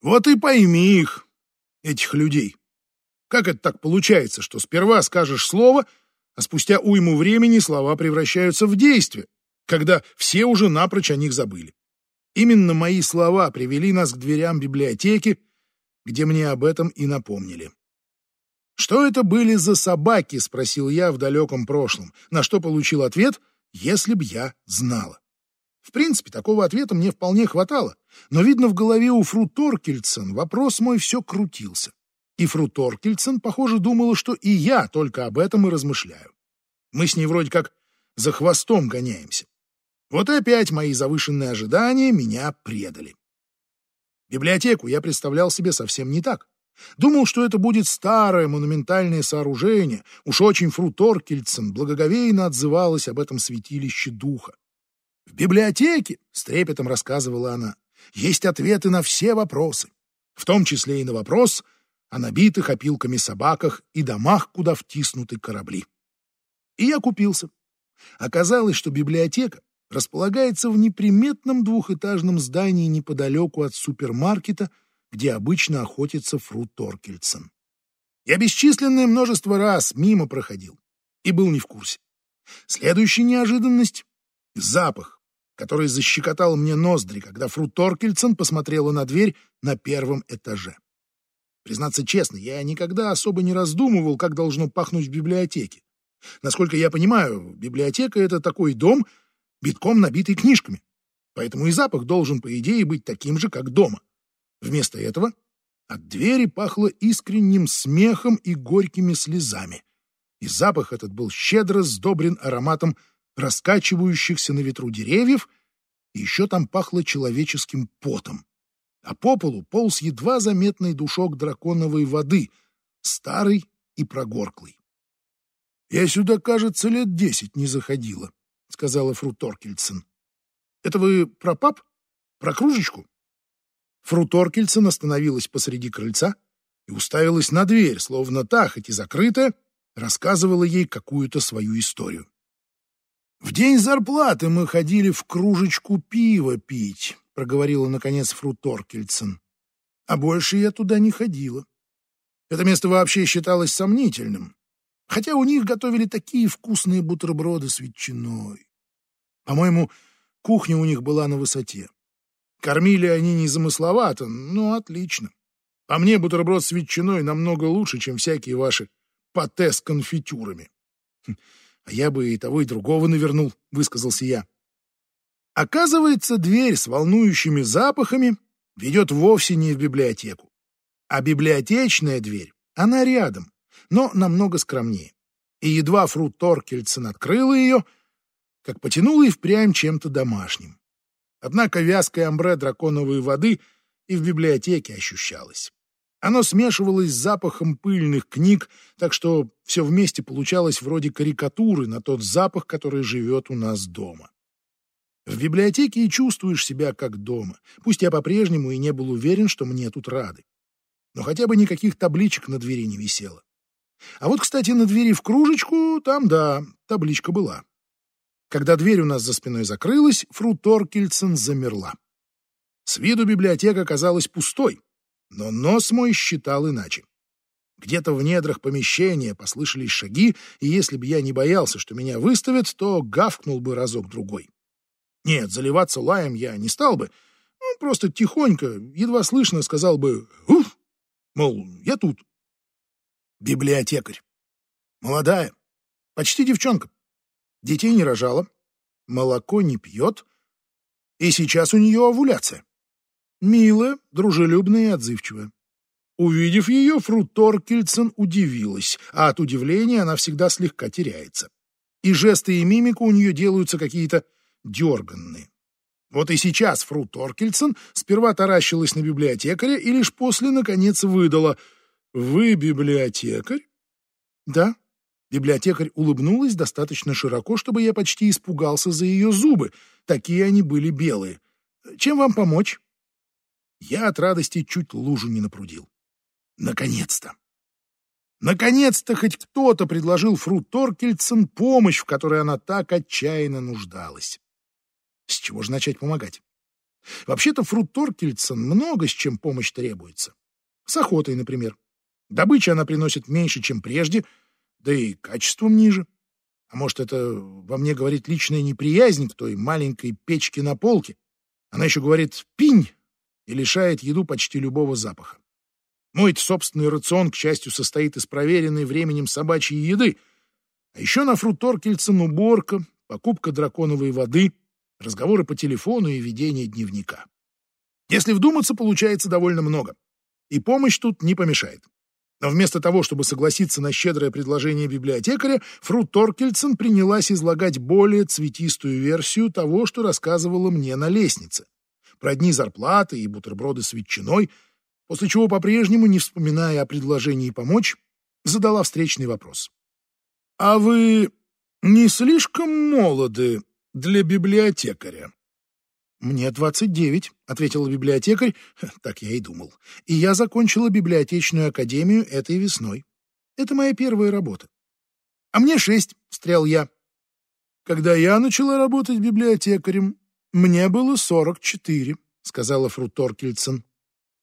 Вот и пойми их, этих людей. Как это так получается, что сперва скажешь слово, а спустя уйму времени слова превращаются в действие, когда все уже напрочь о них забыли? Именно мои слова привели нас к дверям библиотеки, где мне об этом и напомнили. «Что это были за собаки?» — спросил я в далеком прошлом, на что получил ответ «если б я знала». В принципе, такого ответа мне вполне хватало, но, видно, в голове у Фру Торкельсон вопрос мой все крутился. И Фру Торкельсон, похоже, думала, что и я только об этом и размышляю. Мы с ней вроде как за хвостом гоняемся. Вот и опять мои завышенные ожидания меня предали. Библиотеку я представлял себе совсем не так. Думал, что это будет старое монументальное сооружение. Уж очень Фру Торкельсон благоговейно отзывалась об этом святилище духа. В библиотеке, с трепетом рассказывала она, есть ответы на все вопросы, в том числе и на вопрос о набитых опилками собаках и домах, куда втиснуты корабли. И я купился. Оказалось, что библиотека располагается в неприметном двухэтажном здании неподалеку от супермаркета, где обычно охотится Фру Торкельсон. Я бесчисленное множество раз мимо проходил и был не в курсе. Следующая неожиданность — запах который защекотал мне ноздри, когда Фру Торкельсон посмотрела на дверь на первом этаже. Признаться честно, я никогда особо не раздумывал, как должно пахнуть в библиотеке. Насколько я понимаю, библиотека — это такой дом, битком набитый книжками. Поэтому и запах должен, по идее, быть таким же, как дома. Вместо этого от двери пахло искренним смехом и горькими слезами. И запах этот был щедро сдобрен ароматом раскачивающихся на ветру деревьев, и еще там пахло человеческим потом. А по полу полз едва заметный душок драконовой воды, старый и прогорклый. — Я сюда, кажется, лет десять не заходила, — сказала Фру Торкельсон. — Это вы про пап? Про кружечку? Фру Торкельсон остановилась посреди крыльца и уставилась на дверь, словно та, хоть и закрытая, рассказывала ей какую-то свою историю. В день зарплаты мы ходили в кружечку пива пить, проговорила наконец Фру Торкельсон. А больше я туда не ходила. Это место вообще считалось сомнительным, хотя у них готовили такие вкусные бутерброды с ветчиной. По-моему, кухня у них была на высоте. Кормили они незамысловато, но отлично. По мне бутерброд с ветчиной намного лучше, чем всякие ваши пате с конфитюрами. А я бы и того, и другого навернул, высказался я. Оказывается, дверь с волнующими запахами ведет вовсе не в библиотеку. А библиотечная дверь, она рядом, но намного скромнее. И едва Фру Торкельсон открыла ее, как потянула и впрямь чем-то домашним. Однако вязкое амбре драконовой воды и в библиотеке ощущалось. Оно смешивалось с запахом пыльных книг, так что все вместе получалось вроде карикатуры на тот запах, который живет у нас дома. В библиотеке и чувствуешь себя как дома, пусть я по-прежнему и не был уверен, что мне тут рады. Но хотя бы никаких табличек на двери не висело. А вот, кстати, на двери в кружечку, там, да, табличка была. Когда дверь у нас за спиной закрылась, Фру Торкельсон замерла. С виду библиотека казалась пустой, но нос мой считал иначе. Где-то в недрах помещения послышались шаги, и если бы я не боялся, что меня выставят, то гавкнул бы разок-другой. Нет, заливаться лаем я не стал бы, ну, просто тихонько, едва слышно сказал бы «Уф!», мол, я тут. Библиотекарь. Молодая, почти девчонка. Детей не рожала, молоко не пьет, и сейчас у нее овуляция. Милая, дружелюбная и отзывчивая. Увидев ее, Фру Торкельсон удивилась, а от удивления она всегда слегка теряется. И жесты и мимика у нее делаются какие-то дерганные. Вот и сейчас Фру Торкельсон сперва таращилась на библиотекаря и лишь после, наконец, выдала «Вы библиотекарь?» «Да». Библиотекарь улыбнулась достаточно широко, чтобы я почти испугался за ее зубы. Такие они были белые. «Чем вам помочь?» Я от радости чуть лужу не напрудил. Наконец-то! Наконец-то хоть кто-то предложил Фру Торкельсон помощь, в которой она так отчаянно нуждалась. С чего же начать помогать? Вообще-то Фрут Торкельсон много с чем помощь требуется. С охотой, например. Добычи она приносит меньше, чем прежде, да и качеством ниже. А может, это во мне говорит личная неприязнь к той маленькой печке на полке. Она еще говорит «пинь» и лишает еду почти любого запаха. Мой собственный рацион, к счастью, состоит из проверенной временем собачьей еды. А еще на Фруторкельцен уборка, покупка драконовой воды, разговоры по телефону и ведение дневника. Если вдуматься, получается довольно много. И помощь тут не помешает. Но вместо того, чтобы согласиться на щедрое предложение библиотекаря, Фру Торкельсон принялась излагать более цветистую версию того, что рассказывала мне на лестнице. Про дни зарплаты и бутерброды с ветчиной, после чего, по-прежнему, не вспоминая о предложении помочь, задала встречный вопрос. «А вы не слишком молоды для библиотекаря?» «Мне двадцать девять», — ответила библиотекарь, так я и думал. «И я закончила библиотечную академию этой весной. Это моя первая работа». «А мне шесть», — встрял я. «Когда я начала работать библиотекарем, мне было сорок четыре», — сказала Фру Торкельсон.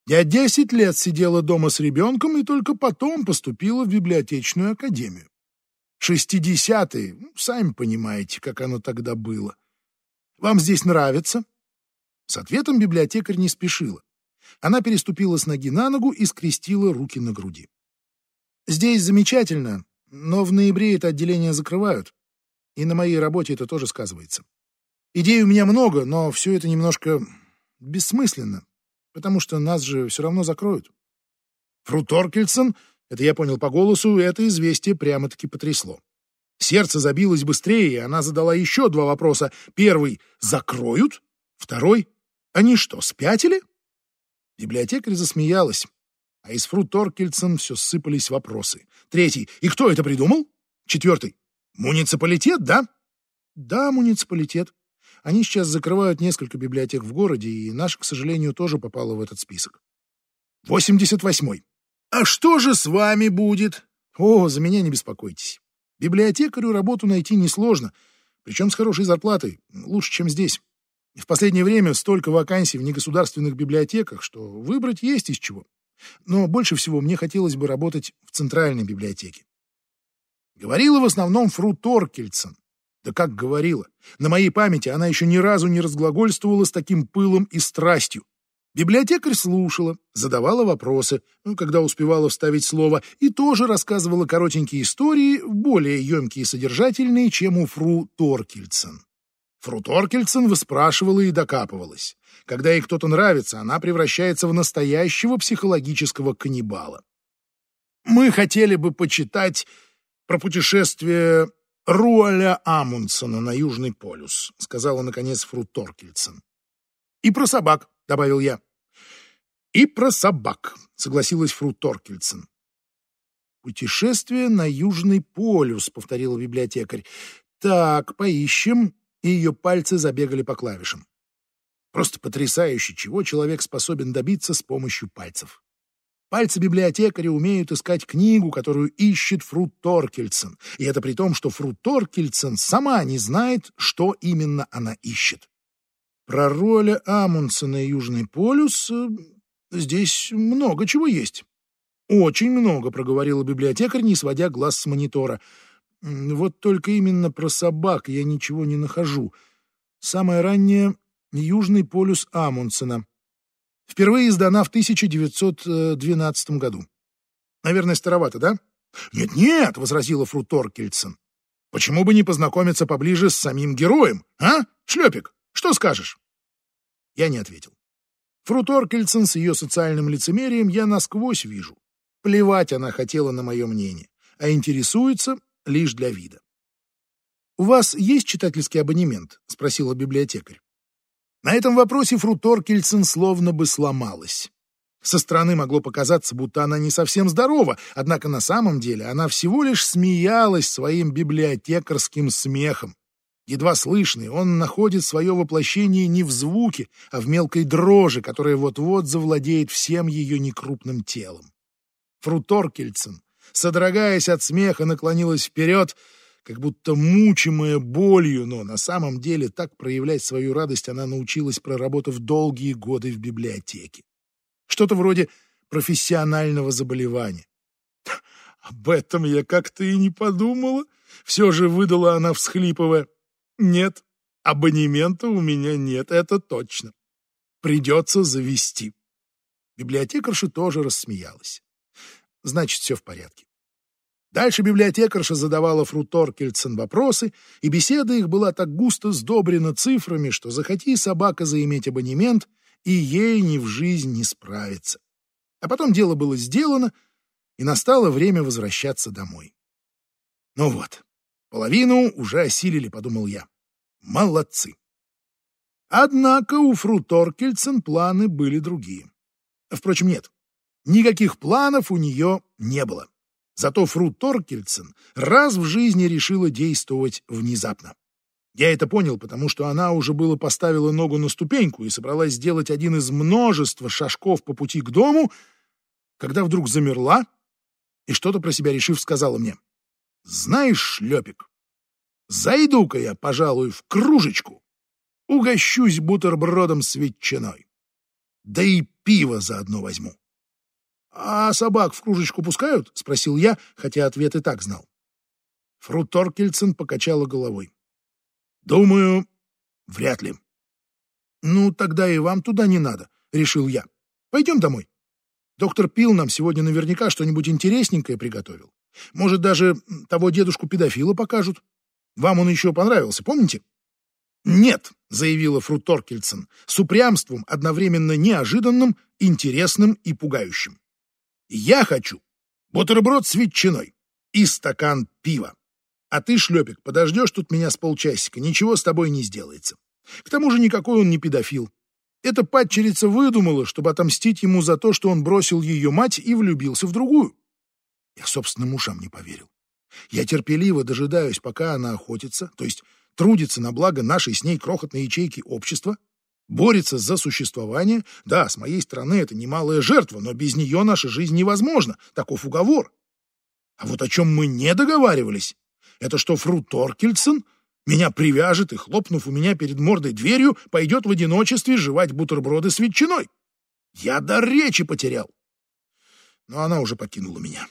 «Я десять лет сидела дома с ребенком и только потом поступила в библиотечную академию. Шестидесятые, сами понимаете, как оно тогда было. Вам здесь нравится?» С ответом библиотекарь не спешила. Она переступила с ноги на ногу и скрестила руки на груди. «Здесь замечательно, но в ноябре это отделение закрывают, и на моей работе это тоже сказывается. Идей у меня много, но все это немножко бессмысленно, потому что нас же все равно закроют». Фру Торкельсон, это я понял по голосу, это известие прямо-таки потрясло. Сердце забилось быстрее, и она задала еще два вопроса. Первый — закроют? Второй они что, спятили? Библиотекарь засмеялась, а из Фру Торкельсон все сыпались вопросы. Третий. И кто это придумал? Четвертый. Муниципалитет, да? Да, муниципалитет. Они сейчас закрывают несколько библиотек в городе, и наша, к сожалению, тоже попала в этот список. Восемьдесят восьмой. А что же с вами будет? О, за меня не беспокойтесь. Библиотекарю работу найти несложно, причем с хорошей зарплатой, лучше, чем здесь. В последнее время столько вакансий в негосударственных библиотеках, что выбрать есть из чего. Но больше всего мне хотелось бы работать в центральной библиотеке. Говорила в основном Фру Торкельсон. Да как говорила. На моей памяти она еще ни разу не разглагольствовала с таким пылом и страстью. Библиотекарь слушала, задавала вопросы, ну, когда успевала вставить слово, и тоже рассказывала коротенькие истории, более емкие и содержательные, чем у Фру Торкельсон. Фру Торкельсон выспрашивала и докапывалась. Когда ей кто-то нравится, она превращается в настоящего психологического каннибала. Мы хотели бы почитать про путешествие Руаля Амундсена на Южный полюс, сказала, наконец, Фру Торкельсон. И про собак, добавил я. И про собак, согласилась Фру Торкельсон. «Путешествие на Южный полюс», — повторила библиотекарь. «Так, поищем и ее пальцы забегали по клавишам. Просто потрясающе, чего человек способен добиться с помощью пальцев. Пальцы библиотекаря умеют искать книгу, которую ищет Фрут Торкельсон, и это при том, что Фрут Торкельсон сама не знает, что именно она ищет. Про роля Амундсена и Южный полюс э, здесь много чего есть. Очень много, проговорила библиотекарь, не сводя глаз с монитора. Вот только именно про собак я ничего не нахожу. Самое раннее — Южный полюс Амундсена. Впервые издана в 1912 году. Наверное, старовато, да? «Нет-нет», — возразила Фру Торкельсон. «Почему бы не познакомиться поближе с самим героем, а, Шлепик? Что скажешь?» Я не ответил. Фру Торкельсон с ее социальным лицемерием я насквозь вижу. Плевать она хотела на мое мнение, а интересуется лишь для вида. «У вас есть читательский абонемент?» — спросила библиотекарь. На этом вопросе Фру Торкельсон словно бы сломалась. Со стороны могло показаться, будто она не совсем здорова, однако на самом деле она всего лишь смеялась своим библиотекарским смехом. Едва слышный, он находит свое воплощение не в звуке, а в мелкой дрожи, которая вот-вот завладеет всем ее некрупным телом. Фру Торкельсон содрогаясь от смеха, наклонилась вперед, как будто мучимая болью, но на самом деле так проявлять свою радость она научилась, проработав долгие годы в библиотеке. Что-то вроде профессионального заболевания. Об этом я как-то и не подумала. Все же выдала она, всхлипывая. Нет, абонемента у меня нет, это точно. Придется завести. Библиотекарша тоже рассмеялась. Значит, все в порядке. Дальше библиотекарша задавала Фру Торкельцен вопросы, и беседа их была так густо сдобрена цифрами, что захоти собака заиметь абонемент, и ей ни в жизнь не справиться. А потом дело было сделано, и настало время возвращаться домой. Ну вот, половину уже осилили, подумал я. Молодцы. Однако у Фру Торкельцен планы были другие. Впрочем, нет, никаких планов у нее не было. Зато Фру Торкельцен раз в жизни решила действовать внезапно. Я это понял, потому что она уже было поставила ногу на ступеньку и собралась сделать один из множества шажков по пути к дому, когда вдруг замерла и что-то про себя решив сказала мне. «Знаешь, шлепик, зайду-ка я, пожалуй, в кружечку, угощусь бутербродом с ветчиной, да и пиво заодно возьму». «А собак в кружечку пускают?» — спросил я, хотя ответ и так знал. Фру Торкельсен покачала головой. «Думаю, вряд ли». «Ну, тогда и вам туда не надо», — решил я. «Пойдем домой. Доктор Пил нам сегодня наверняка что-нибудь интересненькое приготовил. Может, даже того дедушку-педофила покажут. Вам он еще понравился, помните?» «Нет», — заявила Фру Торкельсен, с упрямством, одновременно неожиданным, интересным и пугающим. Я хочу бутерброд с ветчиной и стакан пива. А ты, шлепик, подождешь тут меня с полчасика, ничего с тобой не сделается. К тому же никакой он не педофил. Эта падчерица выдумала, чтобы отомстить ему за то, что он бросил ее мать и влюбился в другую. Я собственным ушам не поверил. Я терпеливо дожидаюсь, пока она охотится, то есть трудится на благо нашей с ней крохотной ячейки общества, борется за существование. Да, с моей стороны это немалая жертва, но без нее наша жизнь невозможна. Таков уговор. А вот о чем мы не договаривались, это что Фру Торкельсон меня привяжет и, хлопнув у меня перед мордой дверью, пойдет в одиночестве жевать бутерброды с ветчиной. Я до речи потерял. Но она уже покинула меня.